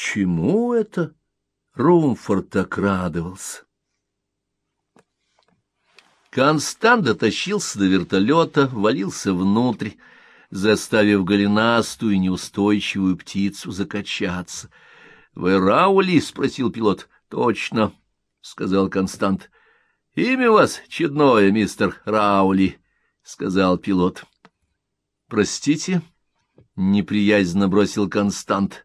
Чему это Румфорд так радовался? Констант дотащился до вертолета, валился внутрь, заставив голенастую и неустойчивую птицу закачаться. — Вы Раули? — спросил пилот. — Точно, — сказал Констант. — Имя вас чудное, мистер Раули, — сказал пилот. — Простите, — неприязненно бросил Констант.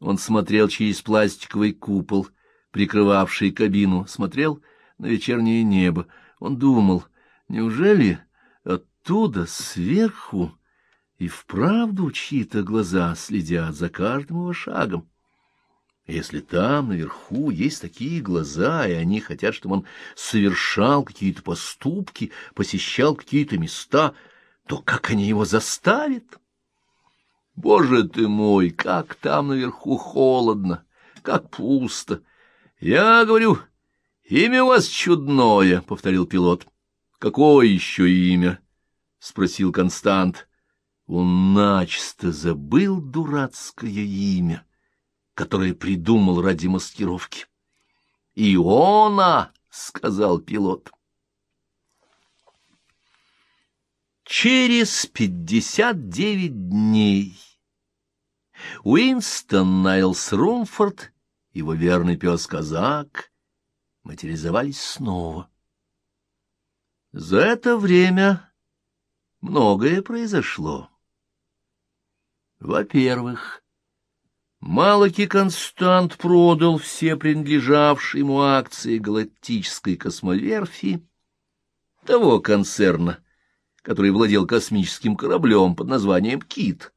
Он смотрел через пластиковый купол, прикрывавший кабину, смотрел на вечернее небо. Он думал, неужели оттуда, сверху, и вправду чьи-то глаза следят за каждым его шагом? Если там, наверху, есть такие глаза, и они хотят, чтобы он совершал какие-то поступки, посещал какие-то места, то как они его заставят? Боже ты мой, как там наверху холодно, как пусто! Я говорю, имя у вас чудное, — повторил пилот. — Какое еще имя? — спросил Констант. Он начисто забыл дурацкое имя, которое придумал ради маскировки. — Иона, — сказал пилот. Через пятьдесят девять дней Уинстон Найлс Румфорд, его верный пес-казак, материализовались снова. За это время многое произошло. Во-первых, Малаки Констант продал все принадлежавшие ему акции галактической космоверфи, того концерна, который владел космическим кораблем под названием «Кит»,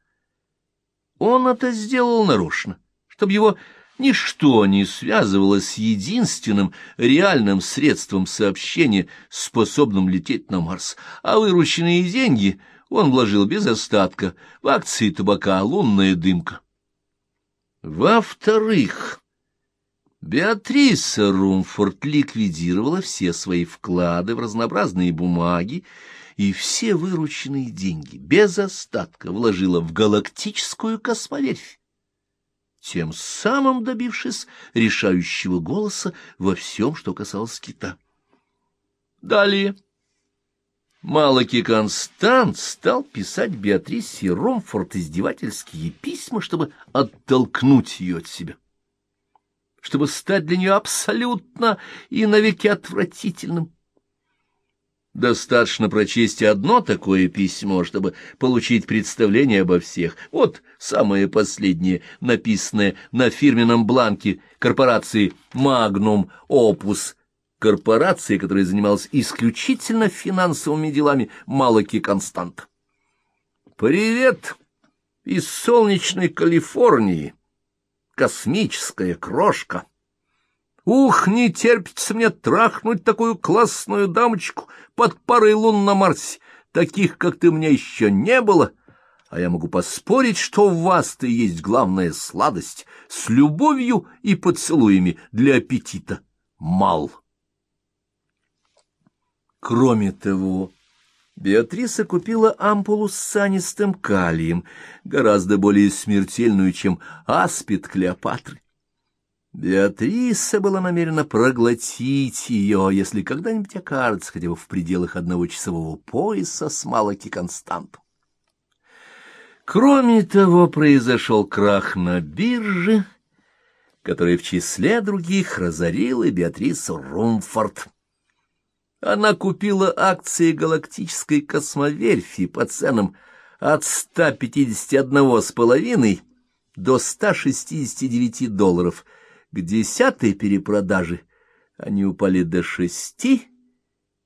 он это сделал нарочно, чтобы его ничто не связывало с единственным реальным средством сообщения, способным лететь на Марс, а вырученные деньги он вложил без остатка в акции табака «Лунная дымка». Во-вторых, Беатриса Румфорд ликвидировала все свои вклады в разнообразные бумаги и все вырученные деньги без остатка вложила в галактическую космоверфь, тем самым добившись решающего голоса во всем, что касалось кита. Далее. Малаки Констант стал писать Беатрисе Ромфорд издевательские письма, чтобы оттолкнуть ее от себя, чтобы стать для нее абсолютно и навеки отвратительным. Достаточно прочесть одно такое письмо, чтобы получить представление обо всех. Вот самое последнее, написанное на фирменном бланке корпорации «Магнум Опус», корпорации, которая занималась исключительно финансовыми делами Малаки Констант. «Привет из солнечной Калифорнии, космическая крошка!» Ух, не терпится мне трахнуть такую классную дамочку под парой лун на Марсе. Таких, как ты, мне еще не было. А я могу поспорить, что в вас-то есть главная сладость с любовью и поцелуями для аппетита. Мал. Кроме того, Беатриса купила ампулу с санистым калием, гораздо более смертельную, чем аспид Клеопатры. Беатриса была намерена проглотить ее, если когда-нибудь окажется хотя бы в пределах одного часового пояса с Малаки Константом. Кроме того, произошел крах на бирже, который в числе других разорил и Беатрису Румфорд. Она купила акции галактической космоверфи по ценам от 151,5 до 169 долларов – к десятой перепродаже они упали до шести,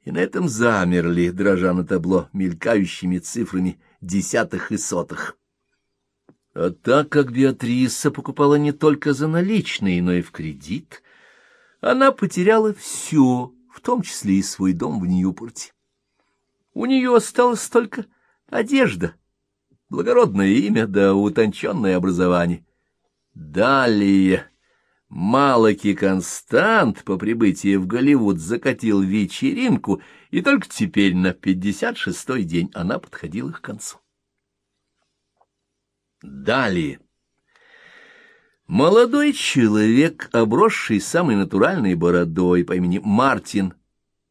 и на этом замерли, дрожа на табло мелькающими цифрами десятых и сотых. А так как Беатриса покупала не только за наличные, но и в кредит, она потеряла все, в том числе и свой дом в Ньюпорте. У нее осталась только одежда, благородное имя да утонченное образование. Далее... Малаки Констант по прибытии в Голливуд закатил вечеринку, и только теперь на пятьдесят шестой день она подходила к концу. Далее. Молодой человек, обросший самой натуральной бородой по имени Мартин